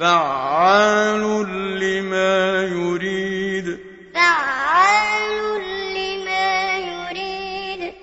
فعال لما يريد. فعال